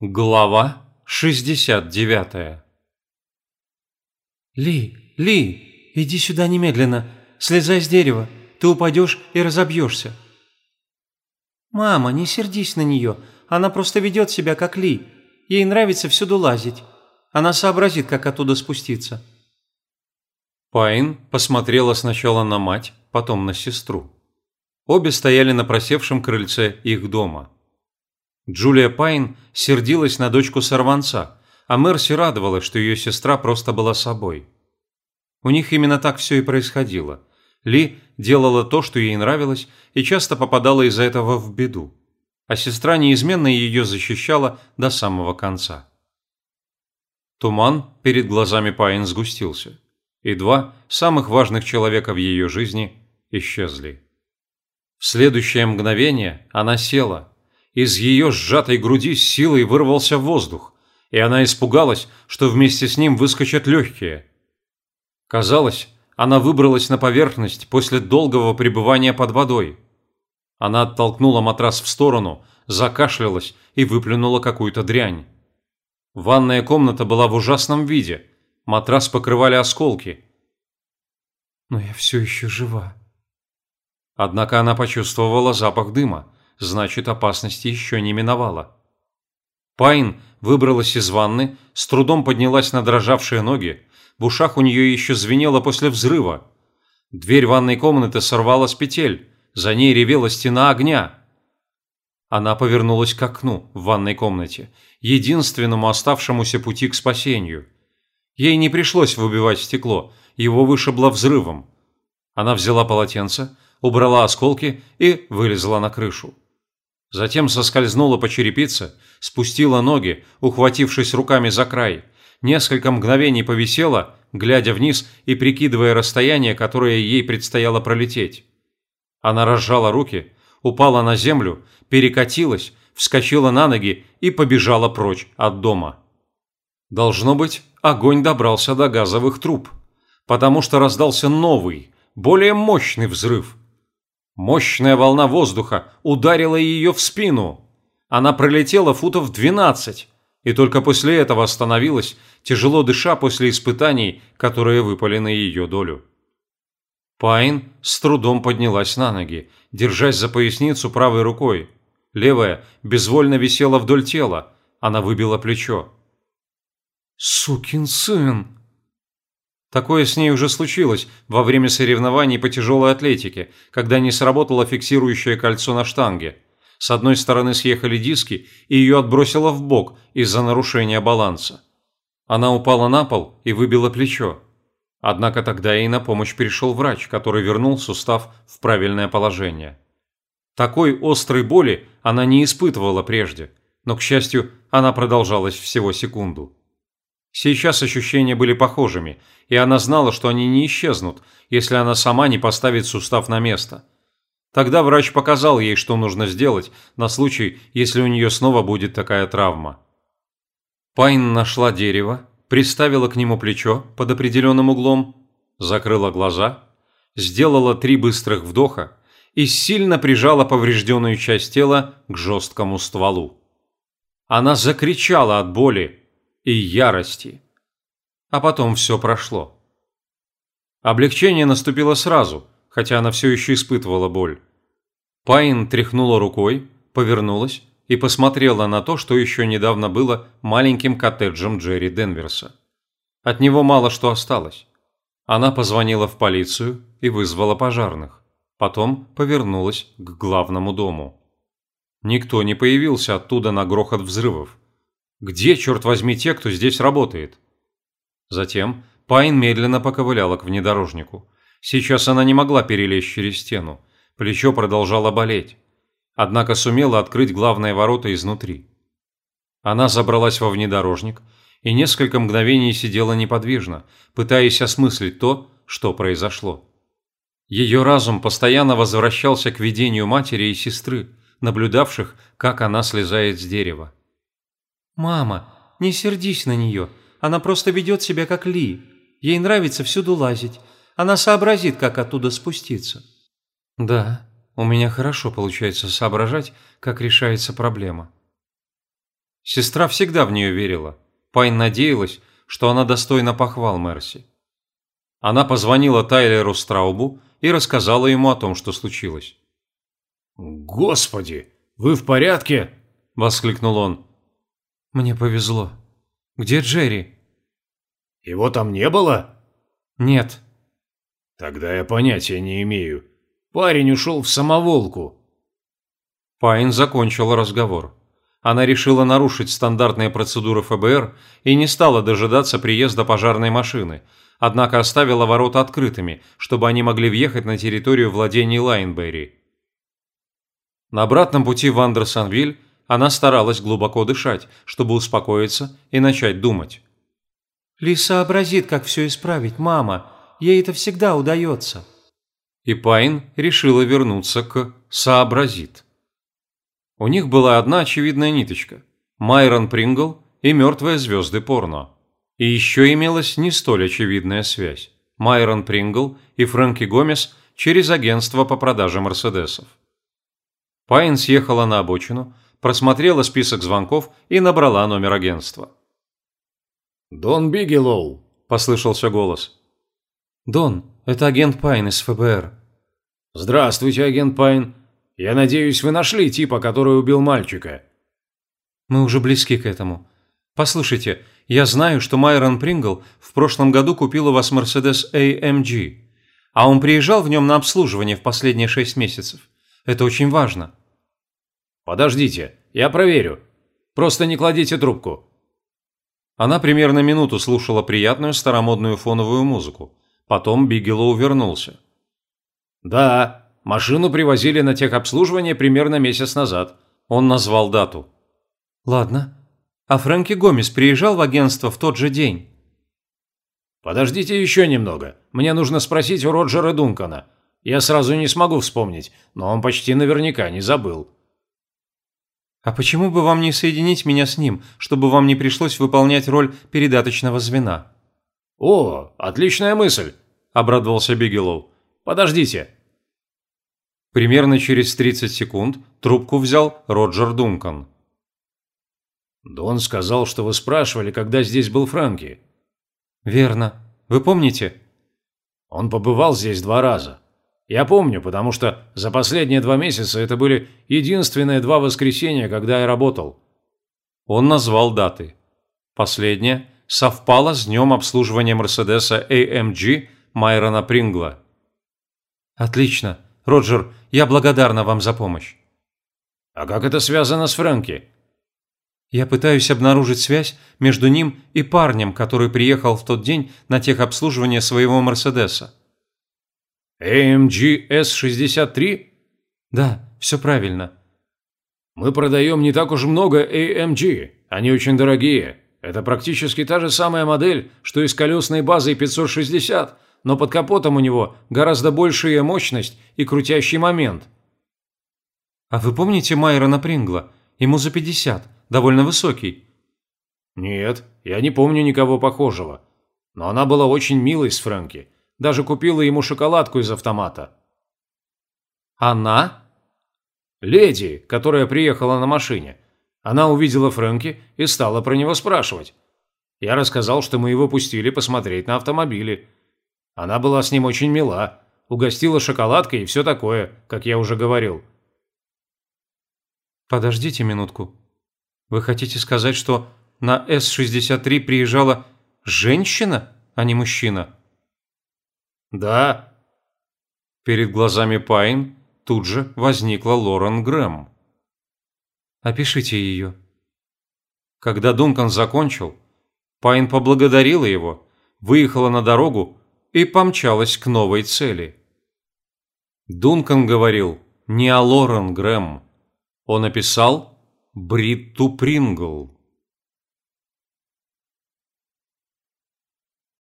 Глава 69 «Ли, Ли, иди сюда немедленно. Слезай с дерева. Ты упадешь и разобьешься». «Мама, не сердись на нее. Она просто ведет себя как Ли. Ей нравится всюду лазить. Она сообразит, как оттуда спуститься». Пайн посмотрела сначала на мать, потом на сестру. Обе стояли на просевшем крыльце их дома. Джулия Пайн сердилась на дочку сорванца, а Мерси радовалась, что ее сестра просто была собой. У них именно так все и происходило. Ли делала то, что ей нравилось, и часто попадала из-за этого в беду. А сестра неизменно ее защищала до самого конца. Туман перед глазами Пайн сгустился, и два самых важных человека в ее жизни исчезли. В следующее мгновение она села, из ее сжатой груди силой вырвался воздух, и она испугалась, что вместе с ним выскочат легкие. Казалось, она выбралась на поверхность после долгого пребывания под водой. Она оттолкнула матрас в сторону, закашлялась и выплюнула какую-то дрянь. Ванная комната была в ужасном виде. Матрас покрывали осколки. «Но я все еще жива». Однако она почувствовала запах дыма значит опасности еще не миновала. Пайн выбралась из ванны, с трудом поднялась на дрожавшие ноги, в ушах у нее еще звенело после взрыва. Дверь ванной комнаты сорвала с петель, за ней ревела стена огня. Она повернулась к окну в ванной комнате, единственному оставшемуся пути к спасению. Ей не пришлось выбивать стекло, его вышибло взрывом. Она взяла полотенце, убрала осколки и вылезла на крышу. Затем соскользнула по черепице, спустила ноги, ухватившись руками за край, несколько мгновений повисела, глядя вниз и прикидывая расстояние, которое ей предстояло пролететь. Она разжала руки, упала на землю, перекатилась, вскочила на ноги и побежала прочь от дома. Должно быть, огонь добрался до газовых труб, потому что раздался новый, более мощный взрыв – Мощная волна воздуха ударила ее в спину. Она пролетела футов 12 и только после этого остановилась, тяжело дыша после испытаний, которые выпали на ее долю. Пайн с трудом поднялась на ноги, держась за поясницу правой рукой. Левая безвольно висела вдоль тела, она выбила плечо. «Сукин сын!» Такое с ней уже случилось во время соревнований по тяжелой атлетике, когда не сработало фиксирующее кольцо на штанге. С одной стороны съехали диски, и ее отбросило в бок из-за нарушения баланса. Она упала на пол и выбила плечо. Однако тогда ей на помощь пришел врач, который вернул сустав в правильное положение. Такой острой боли она не испытывала прежде, но, к счастью, она продолжалась всего секунду. Сейчас ощущения были похожими, и она знала, что они не исчезнут, если она сама не поставит сустав на место. Тогда врач показал ей, что нужно сделать на случай, если у нее снова будет такая травма. Пайн нашла дерево, приставила к нему плечо под определенным углом, закрыла глаза, сделала три быстрых вдоха и сильно прижала поврежденную часть тела к жесткому стволу. Она закричала от боли, и ярости. А потом все прошло. Облегчение наступило сразу, хотя она все еще испытывала боль. Пайн тряхнула рукой, повернулась и посмотрела на то, что еще недавно было маленьким коттеджем Джерри Денверса. От него мало что осталось. Она позвонила в полицию и вызвала пожарных. Потом повернулась к главному дому. Никто не появился оттуда на грохот взрывов. Где, черт возьми, те, кто здесь работает? Затем Пайн медленно поковыляла к внедорожнику. Сейчас она не могла перелезть через стену. Плечо продолжало болеть. Однако сумела открыть главные ворота изнутри. Она забралась во внедорожник и несколько мгновений сидела неподвижно, пытаясь осмыслить то, что произошло. Ее разум постоянно возвращался к видению матери и сестры, наблюдавших, как она слезает с дерева. «Мама, не сердись на нее. Она просто ведет себя как Ли. Ей нравится всюду лазить. Она сообразит, как оттуда спуститься». «Да, у меня хорошо получается соображать, как решается проблема». Сестра всегда в нее верила. Пайн надеялась, что она достойна похвал Мерси. Она позвонила Тайлеру Страубу и рассказала ему о том, что случилось. «Господи, вы в порядке?» – воскликнул он. «Мне повезло. Где Джерри?» «Его там не было?» «Нет». «Тогда я понятия не имею. Парень ушел в самоволку». Пайн закончил разговор. Она решила нарушить стандартные процедуры ФБР и не стала дожидаться приезда пожарной машины, однако оставила ворота открытыми, чтобы они могли въехать на территорию владений Лайнберри. На обратном пути в Андерсонвиль она старалась глубоко дышать, чтобы успокоиться и начать думать. «Ли сообразит, как все исправить, мама. Ей это всегда удается». И Пайн решила вернуться к «сообразит». У них была одна очевидная ниточка – Майрон Прингл и мертвые звезды порно. И еще имелась не столь очевидная связь – Майрон Прингл и Фрэнки Гомес через агентство по продаже Мерседесов. Пайн съехала на обочину, просмотрела список звонков и набрала номер агентства. «Дон Бигелоу», – послышался голос. «Дон, это агент Пайн из ФБР». «Здравствуйте, агент Пайн. Я надеюсь, вы нашли типа, который убил мальчика». «Мы уже близки к этому. Послушайте, я знаю, что Майрон Прингл в прошлом году купил у вас Mercedes AMG, а он приезжал в нем на обслуживание в последние шесть месяцев. Это очень важно». «Подождите, я проверю. Просто не кладите трубку». Она примерно минуту слушала приятную старомодную фоновую музыку. Потом Бигелоу вернулся. «Да, Машину привозили на техобслуживание примерно месяц назад. Он назвал дату. Ладно. А Фрэнки Гомес приезжал в агентство в тот же день? Подождите еще немного. Мне нужно спросить у Роджера Дункана. Я сразу не смогу вспомнить, но он почти наверняка не забыл. А почему бы вам не соединить меня с ним, чтобы вам не пришлось выполнять роль передаточного звена? О, отличная мысль, обрадовался Бигелоу. Подождите, Примерно через 30 секунд трубку взял Роджер Дункан. «Дон сказал, что вы спрашивали, когда здесь был Франки». «Верно. Вы помните?» «Он побывал здесь два раза. Я помню, потому что за последние два месяца это были единственные два воскресенья, когда я работал». Он назвал даты. Последняя совпала с днем обслуживания Мерседеса AMG Майрона Прингла. «Отлично. Роджер, я благодарна вам за помощь». «А как это связано с Фрэнки?» «Я пытаюсь обнаружить связь между ним и парнем, который приехал в тот день на техобслуживание своего Мерседеса». AMG S63? Да, все правильно. Мы продаем не так уж много AMG. Они очень дорогие. Это практически та же самая модель, что и с колесной базой 560, но под капотом у него гораздо большая мощность и крутящий момент. А вы помните Майрона Прингла? Ему за 50, довольно высокий. Нет, я не помню никого похожего. Но она была очень милой с Фрэнки. Даже купила ему шоколадку из автомата. Она? Леди, которая приехала на машине. Она увидела Фрэнки и стала про него спрашивать. Я рассказал, что мы его пустили посмотреть на автомобили. Она была с ним очень мила, угостила шоколадкой и все такое, как я уже говорил. Подождите минутку. Вы хотите сказать, что на С-63 приезжала женщина, а не мужчина? Да. Перед глазами Пайн тут же возникла Лорен Грэм. Опишите ее. Когда Дункан закончил, Пайн поблагодарила его, выехала на дорогу и помчалась к новой цели. Дункан говорил не о Лорен Грэм. Он описал Бритту Прингл.